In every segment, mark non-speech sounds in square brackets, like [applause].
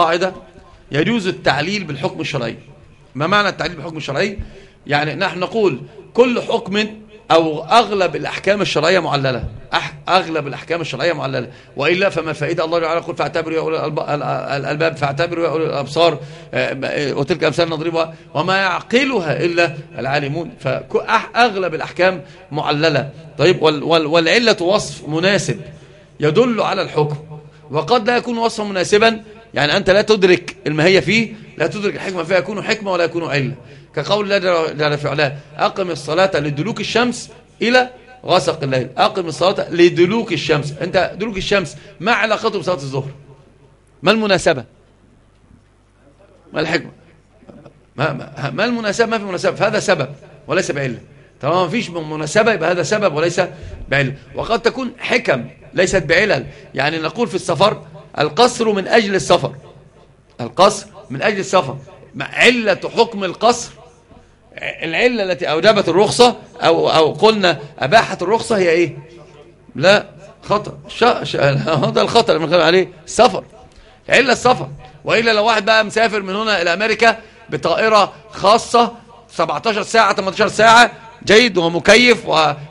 قاعدة يجوز التعليل بالحكم الشرعي. ما معنى التعليل بالحكم الشرعي؟ يعني نحن نقول كل حكم أو أغلب الأحكام الشرعية معللة. أغلب الأحكام الشرعية معللة. وإلا فما الفائدة الله تعالى يقول فاعتبروا يا أولي الألباب فاعتبروا يا أولي الأبصار آه، وتلك أمثال نضربها. وما يعقلها إلا العالمون. فأغلب الأحكام معللة. طيب والعلة وصف مناسب يدل على الحكم. وقد لا يكون وصفا مناسبا يعني أنت لا تدرك الماهية فيه لا تدرك الحكمة فيها يكون حكمة ولا يكون علة كقول الله جل في أقم الصلاة لدلوك الشمس إلى غسق الليل. أقم الصلاة لدلوك الشمس. أنت دلوك الشمس ما علاقته بصلاة الظهر؟ ما المناسبة؟ ما الحكمة؟ ما, ما, ما المناسبة؟ ما في مناسبة. فهذا سبب وليس بعلة طالما ما فيش مناسبة يبقى هذا سبب وليس بعلة وقد تكون حكم ليست بعلل. يعني نقول في السفر القصر من أجل السفر. القصر من أجل السفر. علة حكم القصر العلة التي أوجبت الرخصة أو, أو قلنا أباحت الرخصة هي إيه؟ لا خطر هذا الخطر اللي بنتكلم عليه. السفر علة السفر. وإلا لو واحد بقى مسافر من هنا إلى أمريكا بطائرة خاصة 17 ساعة 18 ساعة جيد ومكيف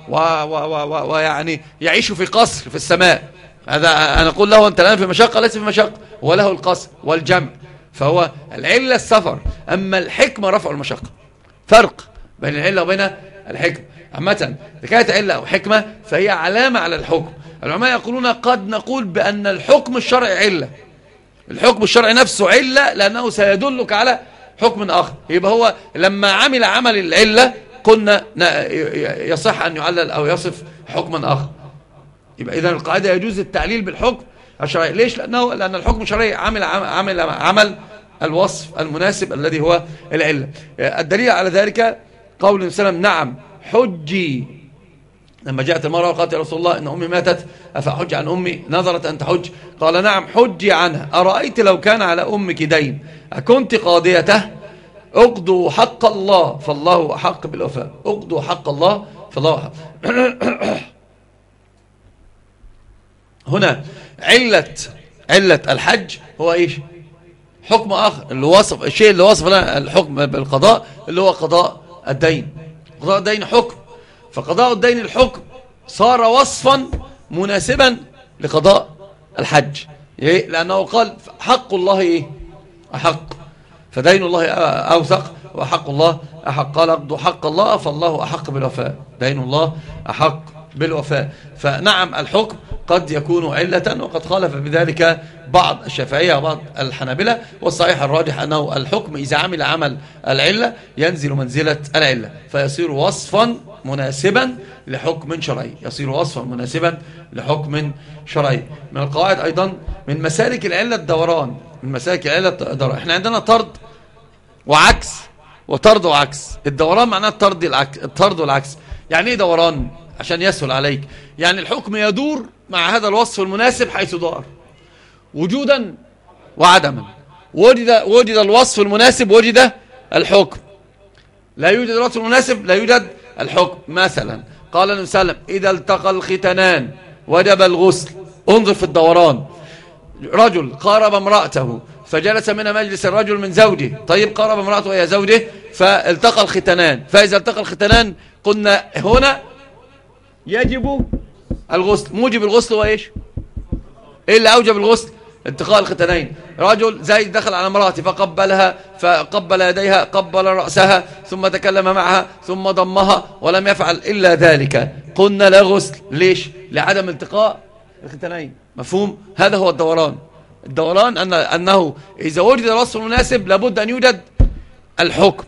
ويعني يعيش في قصر في السماء. هذا أنا أقول له أنت الآن في مشقة ليس في مشقة. وله القصر والجمع. فهو العلة السفر. أما الحكمة رفع المشقة. فرق بين العلة وبين الحكمة. عامة كانت علة أو حكمة فهي علامة على الحكم. العلماء يقولون قد نقول بأن الحكم الشرعي علة. الحكم الشرعي نفسه علة لأنه سيدلك على حكم آخر. يبقى هو لما عمل عمل العلة قلنا يصح أن يعلل أو يصف حكما آخر. يبقى إذا القاعدة يجوز التعليل بالحكم الشرعي. ليش؟ لأنه لأن الحكم الشرعي عمل عمل عمل الوصف المناسب الذي هو العلة. الدليل على ذلك قول وسلم نعم حجي. لما جاءت المرأة وقالت يا رسول الله إن أمي ماتت أفحج عن أمي؟ نظرت أن تحج. قال نعم حجي عنها. أرأيت لو كان على أمك دين؟ أكنت قاضيته؟ اقضوا حق الله فالله أحق بالوفاء. اقضوا حق الله فالله أحق. [clears throat] هنا علة علة الحج هو إيش؟ حكم آخر اللي وصف الشيء اللي وصف لنا الحكم بالقضاء اللي هو قضاء الدين. قضاء الدين حكم. فقضاء الدين الحكم صار وصفا مناسبا لقضاء الحج. إيه؟ لأنه قال حق الله إيه؟ أحق. فدين الله أوثق وحق الله أحق. قال اقضوا حق الله فالله أحق بالوفاء. دين الله أحق بالوفاء. فنعم الحكم قد يكون علة وقد خالف بذلك بعض الشافعية وبعض الحنابلة والصحيح الراجح أنه الحكم إذا عمل عمل العلة ينزل منزلة العلة فيصير وصفا مناسبا لحكم شرعي يصير وصفا مناسبا لحكم شرعي. من القواعد أيضا من مسالك العلة الدوران من مسالك العلة الدوران. إحنا عندنا طرد وعكس وطرد وعكس. الدوران معناه الطرد الطرد والعكس. يعني إيه دوران؟ عشان يسهل عليك. يعني الحكم يدور مع هذا الوصف المناسب حيث دار. وجودا وعدما. وجد, وجد الوصف المناسب وجد الحكم. لا يوجد الوصف المناسب لا يوجد الحكم. مثلا قال النبي صلى الله عليه وسلم إذا التقى الختنان وجب الغسل. انظر في الدوران. رجل قارب امرأته فجلس من مجلس الرجل من زوجه. طيب قارب امرأته وهي زوجه فالتقى الختنان فإذا التقى الختنان قلنا هنا يجب الغسل. موجب الغسل هو إيش؟ إيه اللي أوجب الغسل انتقاء الختنين رجل زيد دخل على امراته فقبلها فقبل يديها قبل رأسها ثم تكلم معها ثم ضمها ولم يفعل إلا ذلك. قلنا لا غسل. ليش؟ لعدم التقاء الختنين مفهوم؟ هذا هو الدوران. الدوران أن أنه إذا وجد الوصف المناسب لابد أن يوجد الحكم.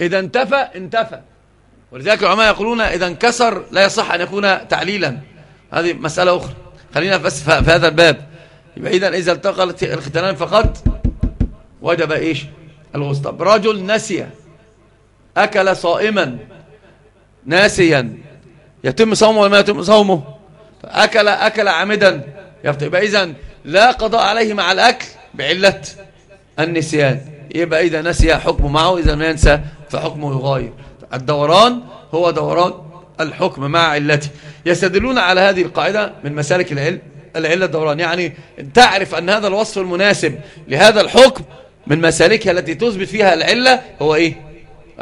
إذا انتفى انتفى. ولذلك العلماء يقولون إذا انكسر لا يصح أن يكون تعليلا. هذه مسألة أخرى. خلينا بس في هذا الباب. يبقى إذا إذا التقى الختانان فقط وجب إيش؟ الغسل. طب رجل نسي أكل صائما ناسيا يتم صومه ولا ما يتم صومه؟ أكل أكل عمدا يبقى إذا لا قضاء عليه مع الأكل بعلة النسيان. يبقى إذا نسي حكمه معه إذا ما ينسى فحكمه يغاير. الدوران هو دوران الحكم مع علته. يستدلون على هذه القاعدة من مسالك العلم العلة الدوران. يعني تعرف أن هذا الوصف المناسب لهذا الحكم من مسالكها التي تثبت فيها العلة هو إيه؟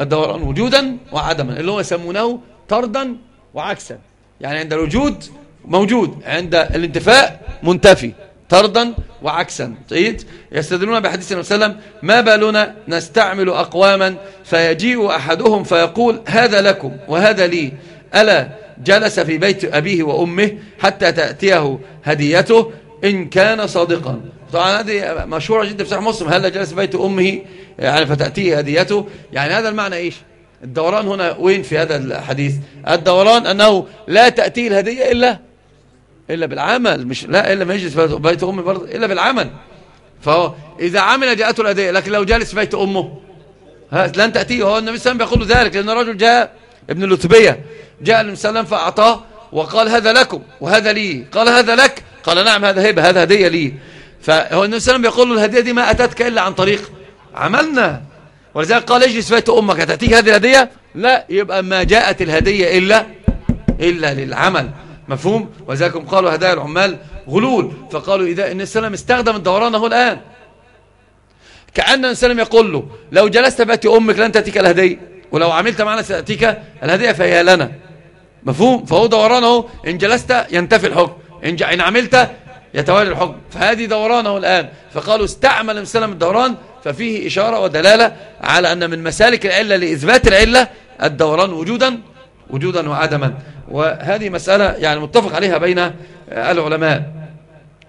الدوران وجودا وعدما اللي هو يسمونه طردا وعكسا. يعني عند الوجود موجود عند الانتفاء منتفي. طردا وعكسا. طيب؟ يستدلون بحديث النبي صلى الله عليه وسلم ما بالنا نستعمل أقواما فيجيء أحدهم فيقول هذا لكم وهذا لي ألا جلس في بيت أبيه وأمه حتى تأتيه هديته إن كان صادقا. طبعا هذه مشهورة جدا في صحيح مسلم هل جلس في بيت أمه يعني فتأتيه هديته؟ يعني هذا المعنى إيش؟ الدوران هنا وين في هذا الحديث؟ الدوران أنه لا تأتيه الهدية إلا إلا بالعمل مش لا إلا ما يجلس بيت أمه برضه إلا بالعمل. فهو إذا عمل جاءته الهدية لكن لو جالس بيت أمه لن تأتيه. هو النبي صلى الله عليه وسلم بيقول ذلك لأن الرجل جاء ابن اللتبية جاء النبي صلى الله عليه وسلم فأعطاه وقال هذا لكم وهذا لي قال هذا لك قال نعم هذا هبة هذا هدية لي. فهو النبي صلى الله عليه وسلم بيقول له الهدية دي ما أتتك إلا عن طريق عملنا. ولذلك قال اجلس بيت أمك هتأتيك هذه الهدية؟ لا يبقى ما جاءت الهدية إلا إلا للعمل. مفهوم؟ ولذلك قالوا هدايا العمال غلول. فقالوا إذا إن السلام استخدم الدوران هو الآن. كأن السلام يقول له لو جلست بيت أمك لن تأتيك الهدية ولو عملت معنا سأتيك الهدية فهي لنا. مفهوم؟ فهو دورانه إن جلست ينتفي الحكم إن, إن عملت يتوالي الحكم. فهذه دورانه الآن. فقالوا استعمل السلام الدوران ففيه إشارة ودلالة على أن من مسالك العلة لإثبات العلة الدوران وجودا وجودا وعدما. وهذه مسألة يعني متفق عليها بين العلماء.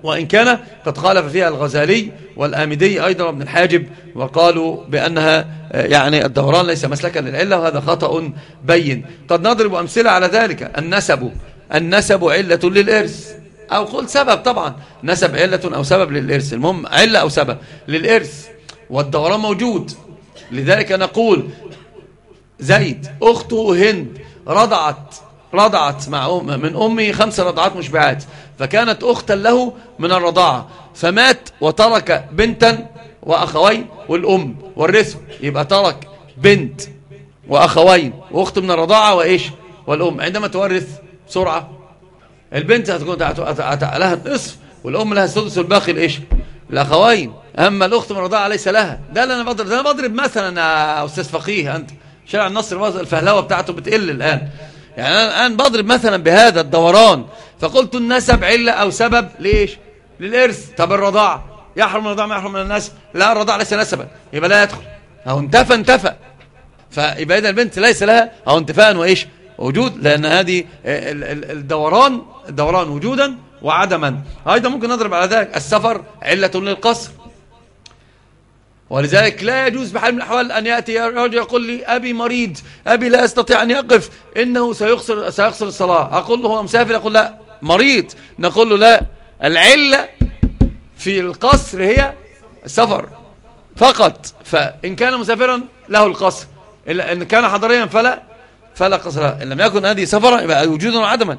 وإن كان قد خالف فيها الغزالي والآمدي أيضا ابن الحاجب وقالوا بأنها يعني الدوران ليس مسلكا للعلة وهذا خطأ بين. قد نضرب أمثلة على ذلك. النسب النسب علة للإرث. أو قل سبب طبعا. نسب علة أو سبب للإرث. المهم علة أو سبب للإرث. والدوران موجود. لذلك نقول زيد أخته هند رضعت رضعت مع أم من أمي خمس رضعات مشبعات فكانت أختا له من الرضاعة فمات وترك بنتا وأخوين والأم والرثم يبقى ترك بنت وأخوين وأخت من الرضاعة وإيش؟ والأم عندما تورث بسرعة البنت هتكون لها النصف والأم لها السدس والباقي الإيش الأخوين أما الأخت من الرضاعة ليس لها. ده اللي أنا بضرب ده أنا بضرب مثلا يا أستاذ فقيه أنت شارع النصر الفهلوة بتاعته بتقل الآن. يعني أنا الآن بضرب مثلا بهذا الدوران فقلت النسب علة أو سبب ليش؟ للإرث. طب الرضاعة؟ يحرم الرضاعة ما يحرم من النسب؟ لا الرضاعة ليس نسبا. يبقى لا يدخل. أو انتفى انتفى. فيبقى إذا البنت ليس لها. أو انتفاء وإيش؟ وجود. لأن هذه الدوران الدوران وجودا وعدما. أيضا ممكن نضرب على ذلك السفر علة للقصر. ولذلك لا يجوز بحال من الأحوال أن يأتي رجل يقول لي أبي مريض أبي لا يستطيع أن يقف إنه سيخسر, سيخسر الصلاة. أقول له هو مسافر؟ يقول لا. مريض؟ نقول له لا. العلة في القصر هي السفر فقط. فإن كان مسافرا له القصر. إن كان حضريا فلا فلا قصر إن لم يكن هذه سفرا يبقى وجودا وعدما.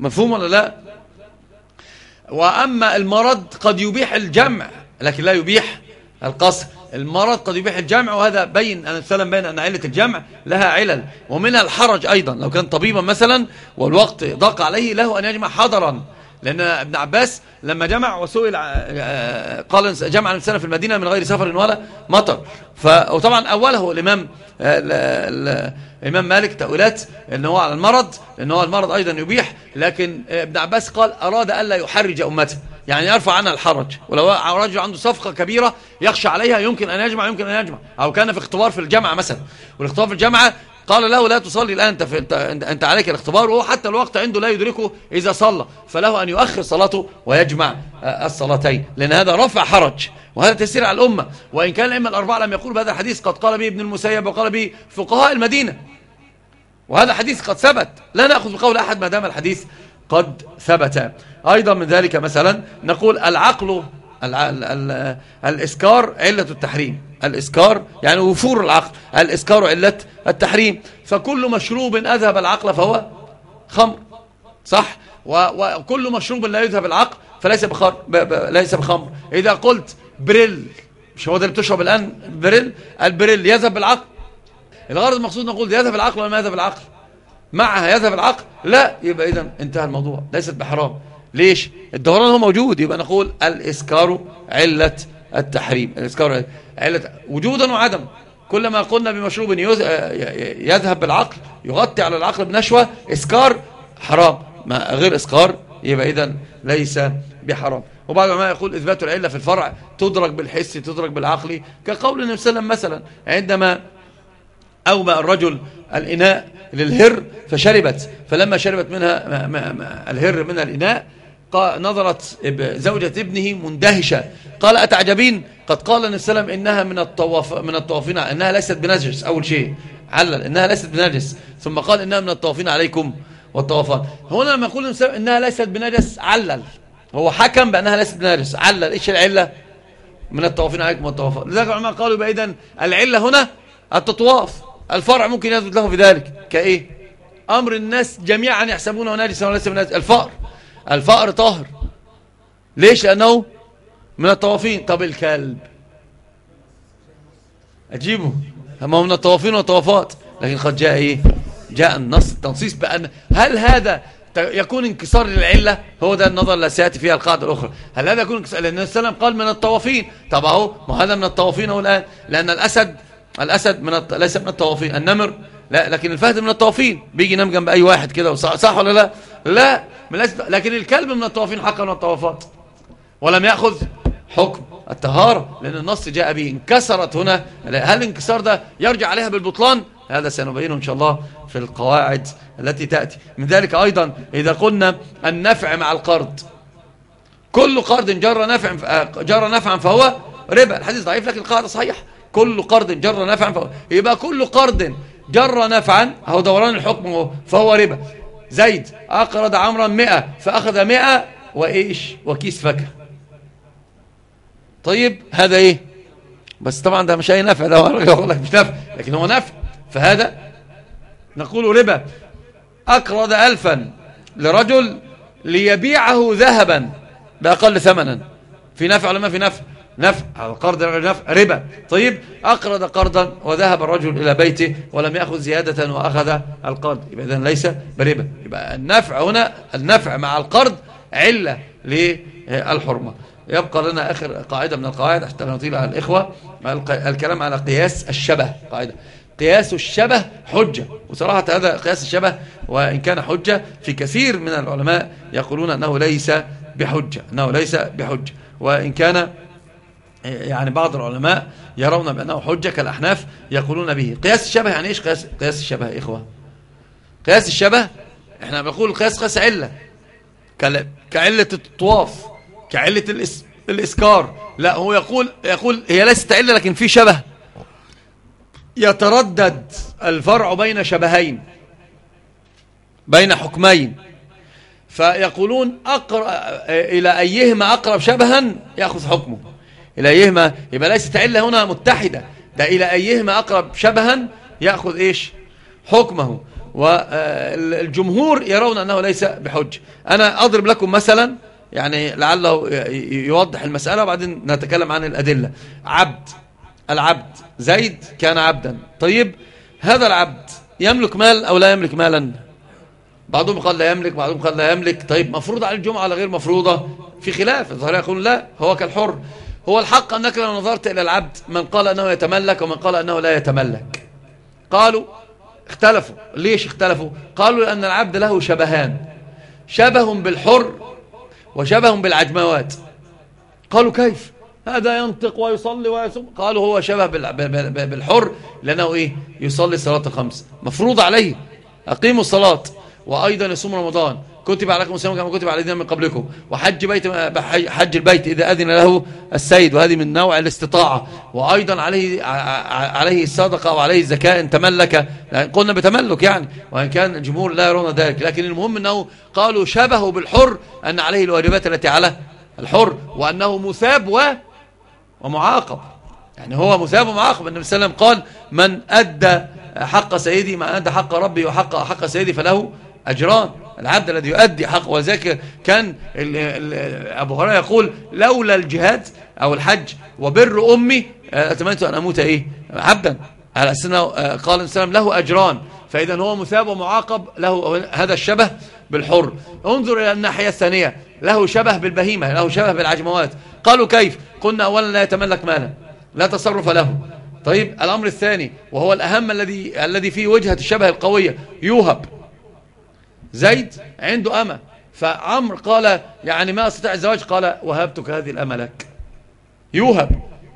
مفهوم ولا لا؟ وأما المرض قد يبيح الجمع لكن لا يبيح القصر. المرض قد يبيح الجمع وهذا بين أن السلام بين أن علة الجمع لها علل ومنها الحرج أيضا. لو كان طبيبا مثلا والوقت ضاق عليه له أن يجمع حضرا. لأن ابن عباس لما جمع وسئل آه، قال جمع السنة في المدينة من غير سفر ولا مطر. وطبعا أوله الإمام الإمام مالك تأويلات أنه على المرض لأنه المرض أيضا يبيح. لكن ابن عباس قال أراد ألا يحرج أمته. يعني يرفع عنها الحرج. ولو رجل عنده صفقة كبيرة يخشى عليها يمكن أن يجمع يمكن أن يجمع. أو كان في اختبار في الجامعة مثلا. والاختبار في الجامعة قال له لا تصلي الآن أنت, في أنت عليك الاختبار وهو حتى الوقت عنده لا يدركه إذا صلى. فله أن يؤخر صلاته ويجمع آه، الصلاتين. لأن هذا رفع حرج وهذا تسير على الأمة. وإن كان الأئمة الأربعة لم يقولوا بهذا الحديث قد قال به ابن المسيب وقال به فقهاء المدينة. وهذا حديث قد ثبت. لا نأخذ بقول أحد ما دام الحديث قد ثبت. أيضا من ذلك مثلا نقول العقل ال ال ال الإسكار علة التحريم. الإسكار يعني وفور العقل. الإسكار علة التحريم. فكل مشروب أذهب العقل فهو خمر. صح؟ وكل مشروب لا يذهب العقل فليس بخمر ليس بخمر. إذا قلت بريل مش هو ده اللي بتشرب الآن؟ بريل. البريل يذهب بالعقل الغرض المقصود نقول يذهب العقل ولا ما يذهب العقل؟ معها يذهب العقل لا يبقى إذا انتهى الموضوع. ليست بحرام. ليش؟ الدوران هو موجود. يبقى نقول الإسكار علة التحريم. الإسكار علة وجودا وعدم كلما قلنا بمشروب يذهب بالعقل يغطي على العقل بنشوة إسكار حرام. ما غير إسكار يبقى إذن ليس بحرام. وبعض ما يقول إثبات العلة في الفرع تدرك بالحس تدرك بالعقل. كقول النبي صلى الله عليه وسلم مثلا عندما أومأ الرجل الإناء للهر فشربت. فلما شربت منها ما ما ما الهر من الإناء نظرت زوجة ابنه مندهشة. قال أتعجبين؟ قد قال النبي صلى الله عليه وسلم إنها من الطواف من الطوافين إنها ليست بنجس أول شيء. علل إنها ليست بنجس. ثم قال إنها من الطوافين عليكم والطوافات. هنا لما يقول إنها ليست بنجس علل. هو حكم بأنها ليست بنجس. علل. إيش العلة؟ من الطوافين عليكم والطوافات. لذلك العلماء قالوا بأيضا العلة هنا التطواف. الفرع ممكن يثبت له في ذلك. كإيه؟ أمر الناس جميعا يحسبونه ناجسا وليس بنجس الفأر. الفأر طاهر. ليش؟ لأنه من الطوافين. طب الكلب. أجيبه. هم من الطوافين والطوافات. لكن قد جاء إيه؟ جاء النص التنصيص بأن هل هذا يكون انكسار للعلة؟ هو ده النظر اللي سيأتي فيها القاعدة الأخرى. هل هذا يكون انكسار؟ لأن السلام قال من الطوافين. طب أهو ما هذا من الطوافين هو الآن لأن الأسد الأسد من. ليس من الطوافين. النمر. لا لكن الفهد من الطوافين. بيجي ينام جنب أي واحد كده صح ولا لا؟ لا لكن الكلب من الطوافين حقا من الطوافات ولم يأخذ حكم الطهارة لأن النص جاء به انكسرت هنا. هل الانكسار ده يرجع عليها بالبطلان؟ هذا سنبينه إن شاء الله في القواعد التي تأتي. من ذلك أيضا إذا قلنا النفع مع القرض. كل قرض جر نفع جر نفعا فهو ربا. الحديث ضعيف لكن القاعدة صحيح كل قرض جر نفعا فهو يبقى كل قرض جر نفعا هو دوران الحكم فهو ربا. زيد أقرض عمرا مئة فأخذ مئة وإيش؟ وكيس فاكهة. طيب هذا إيه؟ بس طبعا ده مش أي نفع ده يقول لك مش نفع لكن هو نفع. فهذا نقول ربا. أقرض ألفا لرجل ليبيعه ذهبا بأقل ثمنا. في نفع ولا ما في نفع؟ نفع القرض نفع ربا. طيب أقرض قرضا وذهب الرجل إلى بيته ولم يأخذ زيادة وأخذ القرض. يبقى إذن ليس بربا. يبقى النفع هنا النفع مع القرض علة للحرمة. يبقى لنا آخر قاعدة من القواعد حتى نطيل على الإخوة. الكلام على قياس الشبه. قاعدة. قياس الشبه حجة. وصراحة هذا قياس الشبه وإن كان حجة في كثير من العلماء يقولون أنه ليس بحجة أنه ليس بحجة. وإن كان يعني بعض العلماء يرون بأنه حجة كالأحناف يقولون به. قياس الشبه يعني إيش قياس, قياس الشبه إخوة. قياس الشبه إحنا بنقول قياس قياس علة. كعلة الطواف كعلة الإسكار. لا هو يقول يقول هي ليست علة لكن في شبه. يتردد الفرع بين شبهين بين حكمين. فيقولون أقرب إلى أيهما أقرب شبها يأخذ حكمه. إلى أيهما يبقى ليست علة هنا متحدة. ده إلى أيهما أقرب شبها يأخذ إيش؟ حكمه. والجمهور يرون أنه ليس بحج. أنا أضرب لكم مثلا يعني لعله يوضح المسألة وبعدين نتكلم عن الأدلة. عبد العبد زيد كان عبدا. طيب هذا العبد يملك مال أو لا يملك مالا؟ بعضهم قال لا يملك بعضهم قال لا يملك. طيب مفروض على الجمعة ولا غير مفروضة؟ في خلاف الظاهر يقول لا هو كالحر. هو الحق أنك لو نظرت إلى العبد من قال أنه يتملك ومن قال أنه لا يتملك. قالوا اختلفوا. ليش اختلفوا؟ قالوا لأن العبد له شبهان. شبه بالحر وشبه بالعجموات. قالوا كيف؟ هذا ينطق ويصلي ويصوم. قالوا هو شبه بالحر لأنه إيه؟ يصلي صلاة الخمس مفروض عليه. أقيموا الصلاة. وأيضا يصوم رمضان. كتب عليكم الصيام كما كتب على الذين من قبلكم. وحج بيت حج البيت إذا أذن له السيد. وهذه من نوع الاستطاعة. وأيضا عليه عليه الصدقة وعليه الزكاة إن تملك. قلنا بتملك يعني. وإن كان الجمهور لا يرون ذلك. لكن المهم أنه قالوا شبهوا بالحر أن عليه الواجبات التي على الحر. وأنه مثاب و ومعاقب. يعني هو مثاب ومعاقب. النبي صلى الله عليه وسلم قال من أدى حق سيدي من أدى حق ربي وحق حق سيدي فله أجران. العبد الذي يؤدي حق وذلك كان أبو هريرة يقول لولا الجهاد أو الحج وبر أمي آه، أتمنيت أن أموت إيه؟ عبدا. على أسنة آه، قال السلام له أجران. فإذا هو مثاب ومعاقب له هذا الشبه بالحر. انظر إلى الناحية الثانية له شبه بالبهيمة له شبه بالعجموات. قالوا كيف؟ قلنا أولا لا يتملك مالا لا تصرف له. طيب الأمر الثاني وهو الأهم الذي الذي فيه وجهة الشبه القوية يوهب. زيد عنده أمة. فعمر قال يعني ما استطاع الزواج؟ قال وهبتك هذه الأمة لك. يوهب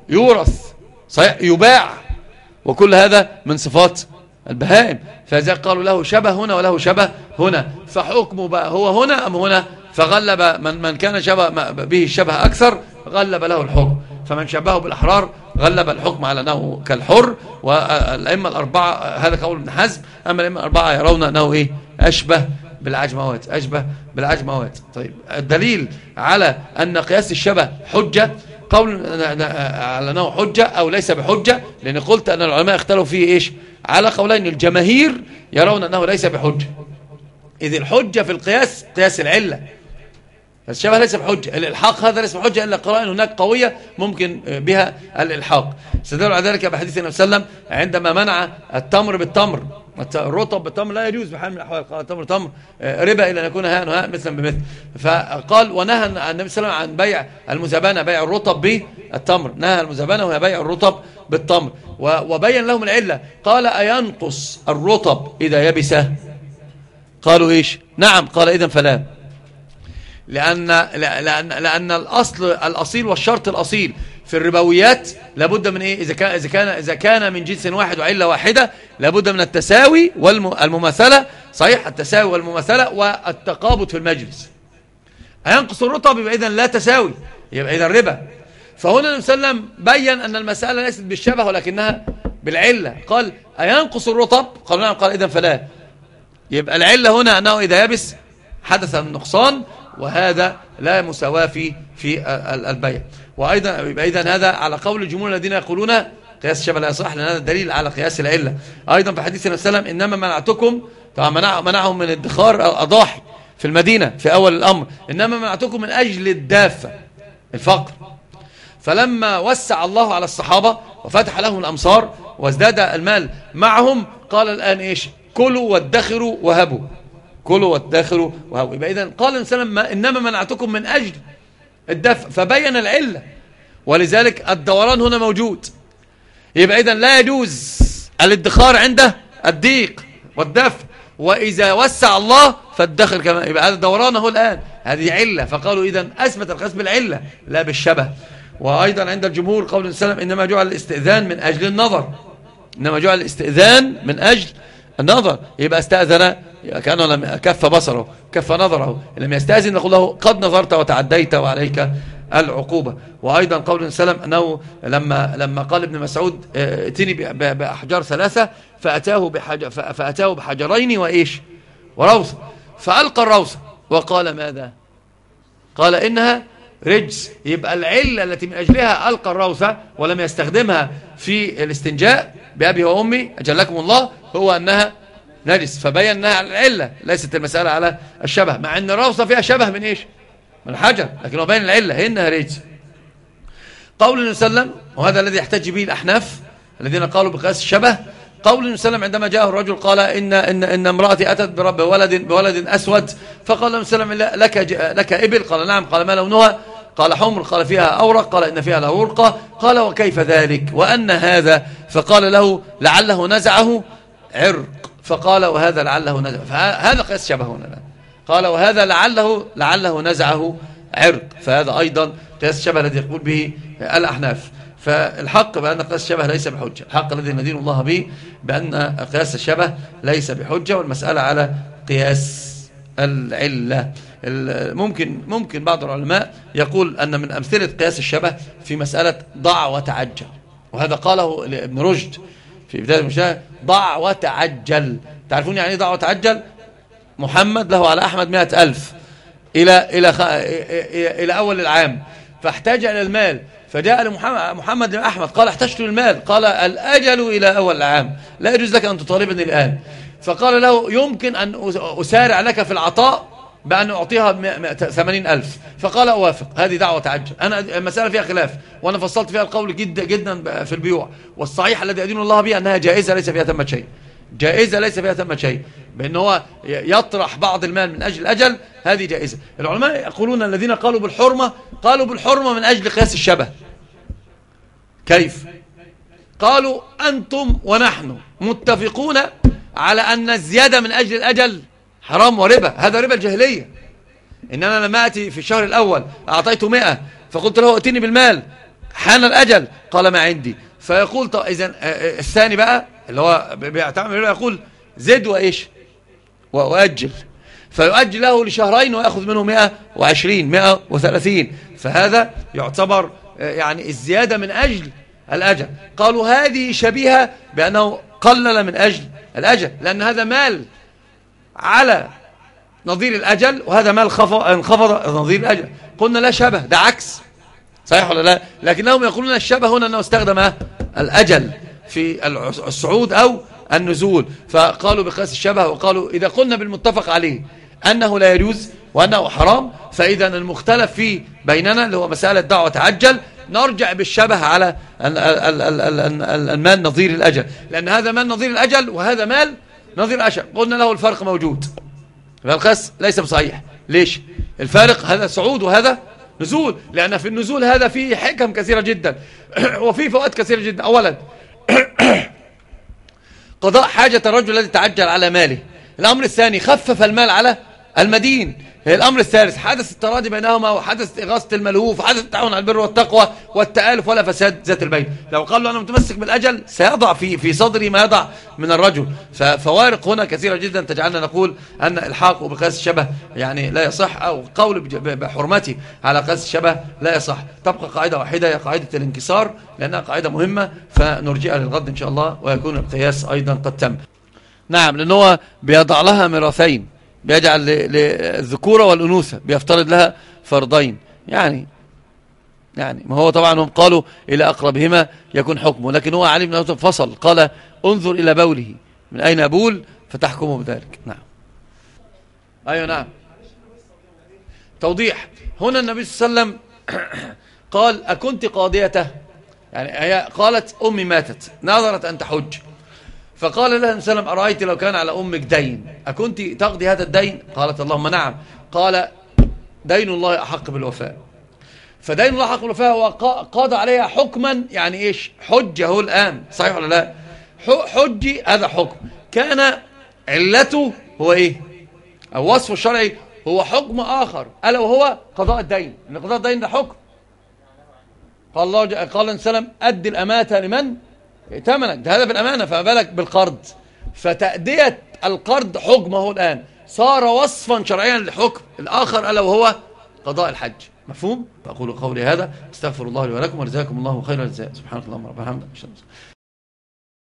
يورث صحيح يباع. وكل هذا من صفات البهائم. فإذا قالوا له شبه هنا وله شبه هنا فحكمه بقى هو هنا أم هنا؟ فغلب من, من كان شبه به الشبه أكثر غلب له الحكم. فمن شبهه بالأحرار غلب الحكم على أنه كالحر والأئمة الأربعة هذا قول ابن حزم أما الأئمة الأربعة يرون أنه إيه؟ أشبه بالعجموات أشبه بالعجموات طيب الدليل على أن قياس الشبه حجة قول على أنه حجة أو ليس بحجة لأن قلت أن العلماء اختلوا فيه إيش؟ على قولين الجماهير يرون أنه ليس بحجة. إذ الحجة في القياس قياس العلة. فالشبه ليس بحجة الإلحاق هذا ليس بحجة إلا قرائن هناك قوية ممكن بها الإلحاق. استدلوا على ذلك بحديث النبي صلى الله عليه وسلم عندما منع التمر بالتمر. الرطب بالتمر لا يجوز بحال من الأحوال قال التمر تمر ربا إلى أن يكون هاء وهاء مثلا بمثل. فقال ونهى النبي صلى الله عليه وسلم عن بيع المزابنة بيع الرطب بالتمر. نهى المزابنة وهي بيع الرطب بالتمر. وبين لهم العلة. قال أينقص الرطب إذا يبس؟ قالوا إيش؟ نعم قال إذا فلا. لأن, لأن, لأن الأصل الأصيل والشرط الأصيل في الربويات لابد من إيه؟ إذا كان, إذا كان, إذا كان من جنس واحد وعلة واحدة لابد من التساوي والمماثلة صحيح؟ التساوي والمماثلة والتقابض في المجلس. هينقص الرطب يبقى إذن لا تساوي. يبقى إذن ربا. فهنا النبي صلى الله عليه وسلم بين أن المسألة ليست بالشبه ولكنها بالعلة. قال أينقص الرطب؟ قال نعم. قال إذن فلا. يبقى العلة هنا أنه إذا يبس حدث النقصان وهذا لا مساواة في في البيع. وأيضا إذا هذا على قول الجمهور الذين يقولون قياس الشبه لا يصح لأن هذا دليل على قياس العلة. أيضا في حديث النبي صلى الله عليه وسلم إنما منعتكم طبعا منع منعهم من ادخار الأضاحي في المدينة في أول الأمر. إنما منعتكم من أجل الدافة الفقر. فلما وسع الله على الصحابة وفتح لهم الأمصار وازداد المال معهم قال الآن إيش؟ كلوا وادخروا وهبوا. كلوا وادخروا وهبوا يبقى إذن قال الإنسان إنما منعتكم من أجل الدفع فبين العلة. ولذلك الدوران هنا موجود. يبقى إذن لا يجوز الادخار عنده الضيق والدفع. وإذا وسع الله فالدخل كمان يبقى هذا دوران هو الآن. هذه علة. فقالوا إذن أثبت القسم بالعلة لا بالشبه. وأيضا عند الجمهور قول السلام إنما جعل الاستئذان من أجل النظر. إنما جعل الاستئذان من أجل النظر. يبقى استأذن كأنه لم كف بصره كف نظره لم يستأذن نقول له قد نظرت وتعديت وعليك العقوبة. وأيضا قول سلم أنه لما, لما قال ابن مسعود آه، اتني بأحجار ثلاثة فأتاه, بحجر فأتاه بحجرين وإيش؟ وروثة فألقى الروثة وقال ماذا؟ قال إنها رجس. يبقى العلة التي من أجلها ألقى الروثة ولم يستخدمها في الاستنجاء بأبي وأمي أجلكم الله هو أنها نجس فبين أنها على العلة. ليست المسألة على الشبه مع أن الروثة فيها شبه من إيش؟ من الحجر لكن هو بين العلة إنها رجس قول النبي صلى الله عليه وسلم وهذا الذي يحتج به الأحناف الذين قالوا بقياس الشبه. قول النبي صلى الله عليه وسلم عندما جاءه الرجل قال إن, إن, إن امرأتي أتت برب ولد, بولد أسود. فقال النبي صلى الله عليه وسلم لك, لك إبل؟ قال نعم. قال ما لونها؟ قال حمر. قال فيها أورق؟ قال إن فيها ورقة. قال وكيف ذلك؟ وأن هذا؟ فقال له لعله نزعه عرق. فقال وهذا لعله نزعه فهذا قياس شبه هنا قال وهذا لعله لعله نزعه عرق. فهذا أيضا قياس شبه الذي يقول به الأحناف. فالحق بأن قياس الشبه ليس بحجة. الحق الذي ندين الله به بأن قياس الشبه ليس بحجة والمسألة على قياس العلة. ممكن ممكن بعض العلماء يقول أن من أمثلة قياس الشبه في مسألة ضع وتعجل. وهذا قاله ابن رشد في بداية المشاهد ضع وتعجل. تعرفون يعني ضع وتعجل؟ محمد له على أحمد مئة ألف إلى, إلى, خ... إلى أول العام. فاحتاج إلى المال. فجاء لمحمد محمد أحمد قال احتجت للمال. قال الأجل إلى أول العام. لا يجوز لك أن تطالبني الآن. فقال له يمكن أن أسارع لك في العطاء بأن أعطيها ثمانين ألف. فقال أوافق. هذه دعوة تعجل. أنا المسألة فيها خلاف. وأنا فصلت فيها القول جدا جدا في البيوع. والصحيح الذي أدين الله به أنها جائزة ليس فيها ثمة شيء. جائزة ليس فيها ثمة شيء. بأن هو يطرح بعض المال من أجل الأجل هذه جائزة. العلماء يقولون الذين قالوا بالحرمة قالوا بالحرمة من أجل قياس الشبه. كيف؟ قالوا أنتم ونحن متفقون على أن الزيادة من أجل الأجل حرام وربا. هذا ربا الجاهلية. إن أنا لما أتي في الشهر الأول أعطيته مئة فقلت له ائتني بالمال. حان الأجل. قال ما عندي. فيقول طب إذن آه، آه، الثاني بقى اللي هو بيعتمد يقول زد وإيش؟ وأجل. فيؤجل له لشهرين ويأخذ منه 120 130 فهذا يعتبر آه، يعني الزيادة من أجل الأجل. قالوا هذه شبيهة بأنه قلل من أجل الأجل لأن هذا مال. على نظير الأجل وهذا مال انخفض نظير الأجل قلنا لا شبه ده عكس صحيح ولا لا لكنهم يقولون الشبه هنا أنه استخدم الأجل في الصعود أو النزول فقالوا بقياس الشبه وقالوا إذا قلنا بالمتفق عليه أنه لا يجوز وأنه حرام فإذا المختلف فيه بيننا اللي هو مسألة دعوة تعجل نرجع بالشبه على المال نظير الأجل لأن هذا مال نظير الأجل وهذا مال نظير الأجل قلنا له الفرق موجود. فالقياس ليس بصحيح. ليش؟ الفارق هذا صعود وهذا نزول. لأن في النزول هذا فيه حكم كثيرة جدا. [clears throat] وفيه فوائد كثيرة جدا. أولا [clears throat] قضاء حاجة الرجل الذي تعجل على ماله. الأمر الثاني خفف المال على المدين. الأمر الثالث حدث التراضي بينهما وحدث إغاثة الملهوف وحدث التعاون على البر والتقوى والتآلف ولا فساد ذات البين. لو قال له أنا متمسك بالأجل سيضع في في صدري ما يضع من الرجل. ففوارق هنا كثيرة جدا تجعلنا نقول أن الحاق بقياس الشبه يعني لا يصح أو قول بحرمته على قياس الشبه لا يصح. تبقى قاعدة واحدة هي قاعدة الانكسار لأنها قاعدة مهمة فنرجئها للغد إن شاء الله ويكون القياس أيضا قد تم. نعم لأنه بيضع لها ميراثين. بيجعل للذكورة والأنوثة بيفترض لها فرضين. يعني يعني ما هو طبعا هم قالوا إلى أقربهما يكون حكمه لكن هو علي بن فصل قال انظر إلى بوله. من أين أبول فتحكمه بذلك. نعم. أيوة نعم. توضيح. هنا النبي صلى الله عليه وسلم [coughs] قال أكنت قاضيته؟ يعني قالت أمي ماتت نظرت أن تحج. فقال لها وسلم أرأيت لو كان على أمك دين؟ أكنت تقضي هذا الدين؟ قالت اللهم نعم. قال دين الله أحق بالوفاء. فدين الله أحق بالوفاء هو قاضى عليها حكما يعني إيش؟ حجة الآن. صحيح ولا لا؟ حجي هذا حكم. كان علته هو إيه؟ الوصف الشرعي هو حكم آخر. ألا وهو قضاء الدين. إن قضاء الدين ده حكم. قال الله قال النبي أدي الأماتة لمن؟ ائتمنك ده هذا بالأمانة فما بالك بالقرض. فتأدية القرض حكمه الآن. صار وصفا شرعيا للحكم. الآخر ألا وهو قضاء الحج. مفهوم؟ فأقول قولي هذا. أستغفر الله لي ولكم ورزاكم الله خير الجزاء سبحانك اللهم رب الحمد